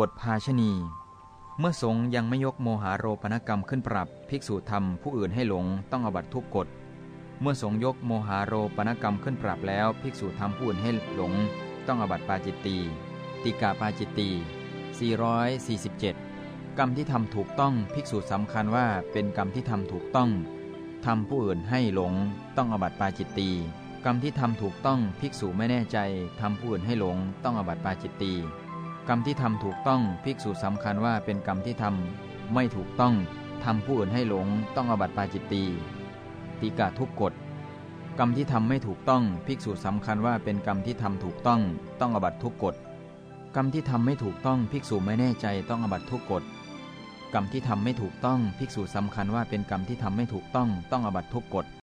บทภาชณี เมื่อสงฆ์ยังไม่ยกโมหาโรปนกรรมขึ้นปรับ ภิกษุทำผู้อื่นให้หลงต้องอบัตทุกกฎ เมื่อสงฆ์ยกโมหาโรปนกรรมขึ้นปรับแล้ว ภิกษุทำผู้อื่นให้หลง ต้องอบัตปาจิตตีติกาปาจิตตี447 กรรมที่ทำถูกต้องภิกษุสำคัญว่าเป็นกรรมที่ทำถูกต้องทำผู้อื่นให้หลง ต้องอบัตปาจิตตีกรรมที่ทำถูกต้องภิกษุไม่แน่ใจทำผู้อื่นให้หลง ต้องอบัตปาจิตตี กรรมที่ทำถูกต้องภิกษุสำคัญว่าเป็นกรรมที่ทำไม่ถูกต้องทำผู้อื่นให้หลงต้องอบัตปาจิตตีติกาทุกกฎกรรมที่ทำไม่ถูกต้องภิกษุสำคัญว่าเป็นกรรมที่ทำถูกต้องต้องอบัติทุกกฎกรรมที่ทำไม่ถูกต้องภิกษุไม่แน่ใจต้องอบัติทุกกฎกรรมที่ทำไม่ถูกต้องภิกษุสำคัญว่าเป็นกรรมที่ทำไม่ถูกต้องต้องอบัติทุกกฎ